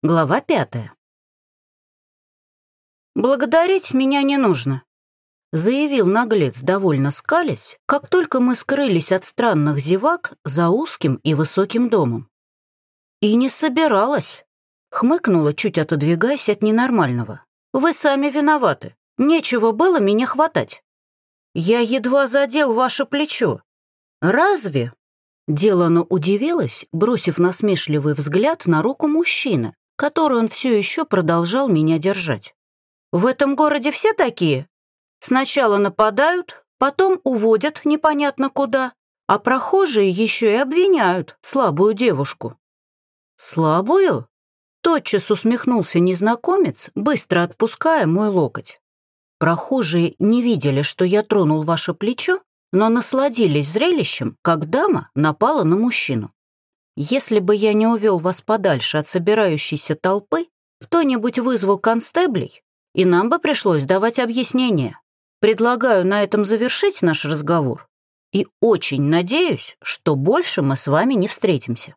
Глава пятая. «Благодарить меня не нужно», — заявил наглец, довольно скалясь, как только мы скрылись от странных зевак за узким и высоким домом. «И не собиралась», — хмыкнула, чуть отодвигаясь от ненормального. «Вы сами виноваты. Нечего было меня хватать. Я едва задел ваше плечо. Разве?» Делано удивилась, бросив насмешливый взгляд на руку мужчины, которую он все еще продолжал меня держать. «В этом городе все такие? Сначала нападают, потом уводят непонятно куда, а прохожие еще и обвиняют слабую девушку». «Слабую?» Тотчас усмехнулся незнакомец, быстро отпуская мой локоть. Прохожие не видели, что я тронул ваше плечо, но насладились зрелищем, как дама напала на мужчину. Если бы я не увел вас подальше от собирающейся толпы, кто-нибудь вызвал констеблей, и нам бы пришлось давать объяснения. Предлагаю на этом завершить наш разговор. И очень надеюсь, что больше мы с вами не встретимся.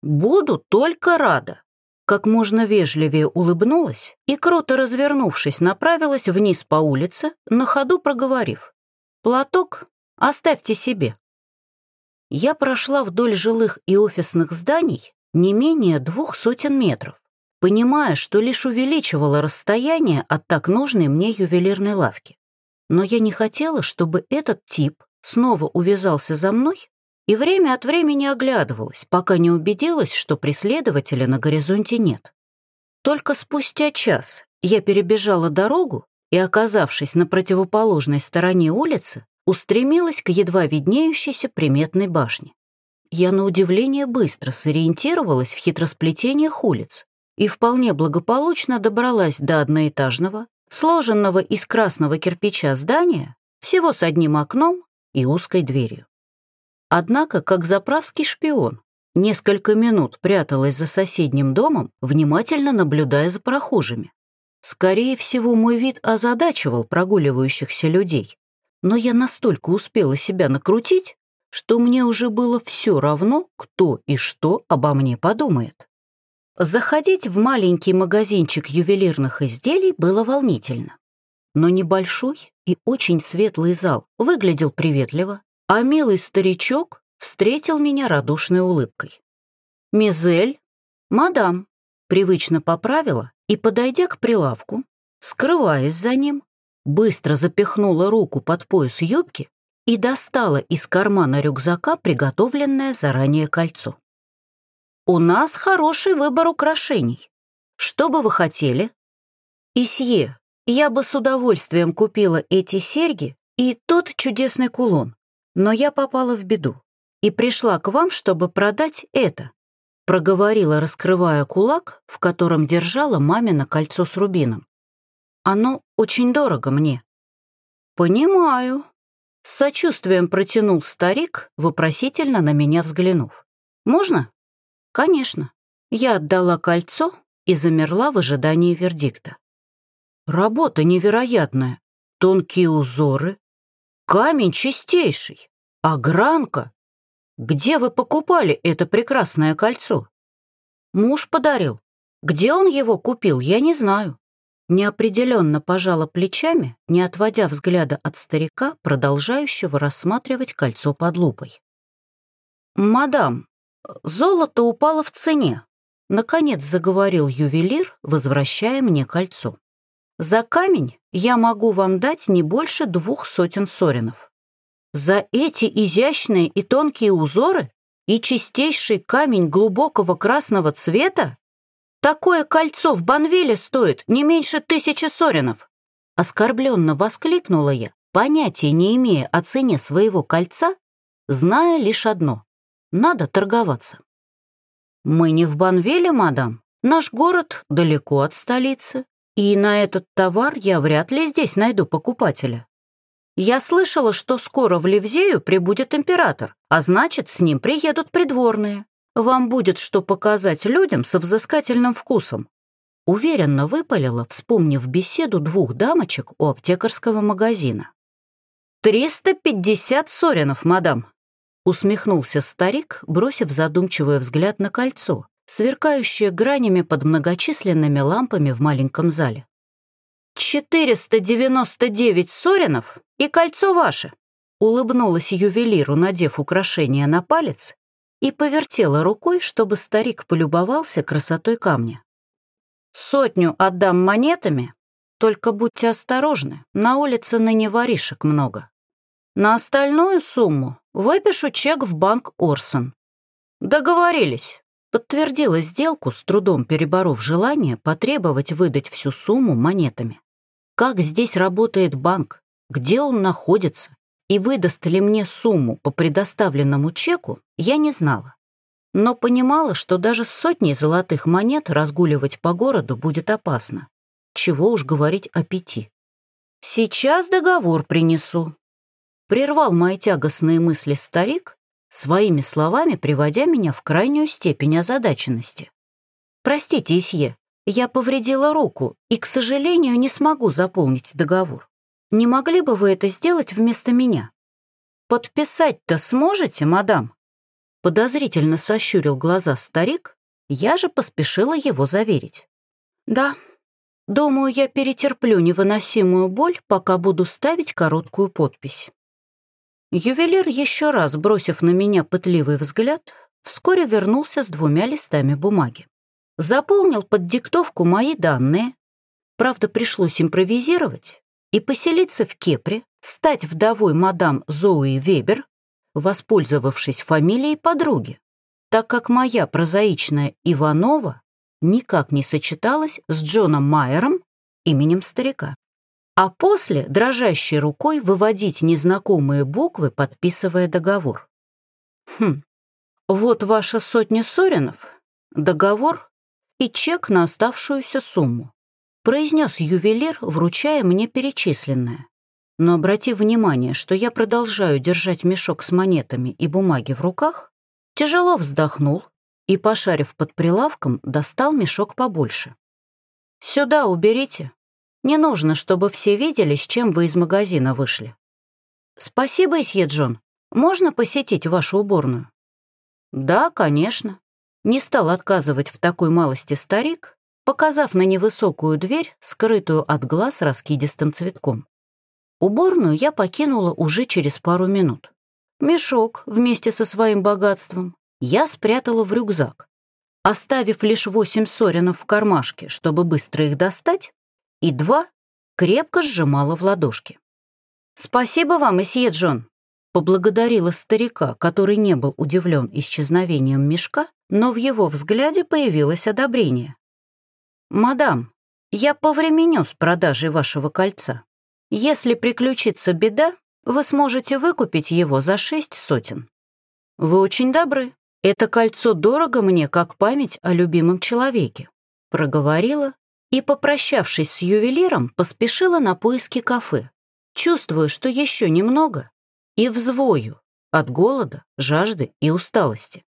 Буду только рада. Как можно вежливее улыбнулась и, круто развернувшись, направилась вниз по улице, на ходу проговорив. «Платок оставьте себе я прошла вдоль жилых и офисных зданий не менее двух сотен метров, понимая, что лишь увеличивала расстояние от так нужной мне ювелирной лавки. Но я не хотела, чтобы этот тип снова увязался за мной и время от времени оглядывалась, пока не убедилась, что преследователя на горизонте нет. Только спустя час я перебежала дорогу и, оказавшись на противоположной стороне улицы, устремилась к едва виднеющейся приметной башне. Я на удивление быстро сориентировалась в хитросплетениях улиц и вполне благополучно добралась до одноэтажного, сложенного из красного кирпича здания, всего с одним окном и узкой дверью. Однако, как заправский шпион, несколько минут пряталась за соседним домом, внимательно наблюдая за прохожими. Скорее всего, мой вид озадачивал прогуливающихся людей, но я настолько успела себя накрутить, что мне уже было все равно, кто и что обо мне подумает. Заходить в маленький магазинчик ювелирных изделий было волнительно. Но небольшой и очень светлый зал выглядел приветливо, а милый старичок встретил меня радушной улыбкой. «Мизель, мадам», привычно поправила и, подойдя к прилавку, скрываясь за ним, быстро запихнула руку под пояс юбки и достала из кармана рюкзака приготовленное заранее кольцо. «У нас хороший выбор украшений. Что бы вы хотели?» «Исье, я бы с удовольствием купила эти серьги и тот чудесный кулон, но я попала в беду и пришла к вам, чтобы продать это», проговорила, раскрывая кулак, в котором держала мамино кольцо с рубином. Оно очень дорого мне». «Понимаю», — с сочувствием протянул старик, вопросительно на меня взглянув. «Можно?» «Конечно». Я отдала кольцо и замерла в ожидании вердикта. Работа невероятная. Тонкие узоры. Камень чистейший. Огранка. Где вы покупали это прекрасное кольцо? Муж подарил. Где он его купил, я не знаю неопределенно пожала плечами, не отводя взгляда от старика, продолжающего рассматривать кольцо под лупой. «Мадам, золото упало в цене», — наконец заговорил ювелир, возвращая мне кольцо. «За камень я могу вам дать не больше двух сотен соринов. За эти изящные и тонкие узоры и чистейший камень глубокого красного цвета Такое кольцо в Банвиле стоит не меньше тысячи соринов!» Оскорбленно воскликнула я, понятия не имея о цене своего кольца, зная лишь одно — надо торговаться. «Мы не в Банвиле, мадам. Наш город далеко от столицы, и на этот товар я вряд ли здесь найду покупателя. Я слышала, что скоро в Ливзею прибудет император, а значит, с ним приедут придворные. Вам будет что показать людям со взыскательным вкусом. Уверенно выпалила, вспомнив беседу двух дамочек у аптекарского магазина. «Триста пятьдесят соринов, мадам!» Усмехнулся старик, бросив задумчивый взгляд на кольцо, сверкающая гранями под многочисленными лампами в маленьком зале. «499 соринов и кольцо ваше!» Улыбнулась ювелиру, надев украшение на палец, и повертела рукой, чтобы старик полюбовался красотой камня. «Сотню отдам монетами, только будьте осторожны, на улице ныне воришек много. На остальную сумму выпишу чек в банк Орсон. Договорились». Подтвердила сделку, с трудом переборов желание потребовать выдать всю сумму монетами. Как здесь работает банк? Где он находится? И выдаст ли мне сумму по предоставленному чеку, я не знала. Но понимала, что даже с сотней золотых монет разгуливать по городу будет опасно. Чего уж говорить о пяти. «Сейчас договор принесу», — прервал мои тягостные мысли старик, своими словами приводя меня в крайнюю степень озадаченности. «Простите, Исье, я повредила руку и, к сожалению, не смогу заполнить договор. Не могли бы вы это сделать вместо меня? Подписать-то сможете, мадам? Подозрительно сощурил глаза старик, я же поспешила его заверить. Да, думаю, я перетерплю невыносимую боль, пока буду ставить короткую подпись. Ювелир, еще раз бросив на меня пытливый взгляд, вскоре вернулся с двумя листами бумаги. Заполнил под диктовку мои данные. Правда, пришлось импровизировать, и поселиться в Кепре, стать вдовой мадам Зои Вебер, воспользовавшись фамилией подруги, так как моя прозаичная Иванова никак не сочеталась с Джоном Майером, именем старика. А после дрожащей рукой выводить незнакомые буквы, подписывая договор. Хм, вот ваша сотня соринов, договор и чек на оставшуюся сумму произнес ювелир, вручая мне перечисленное. Но обратив внимание, что я продолжаю держать мешок с монетами и бумаги в руках, тяжело вздохнул и, пошарив под прилавком, достал мешок побольше. «Сюда уберите. Не нужно, чтобы все видели, с чем вы из магазина вышли». «Спасибо, Исье Джон. Можно посетить вашу уборную?» «Да, конечно». Не стал отказывать в такой малости старик показав на невысокую дверь, скрытую от глаз раскидистым цветком. Уборную я покинула уже через пару минут. Мешок вместе со своим богатством я спрятала в рюкзак, оставив лишь восемь соринов в кармашке, чтобы быстро их достать, и два крепко сжимала в ладошки. «Спасибо вам, месье Джон», поблагодарила старика, который не был удивлен исчезновением мешка, но в его взгляде появилось одобрение. «Мадам, я повременю с продажей вашего кольца. Если приключится беда, вы сможете выкупить его за шесть сотен. Вы очень добры. Это кольцо дорого мне, как память о любимом человеке», проговорила и, попрощавшись с ювелиром, поспешила на поиски кафе. Чувствую, что еще немного, и взвою от голода, жажды и усталости.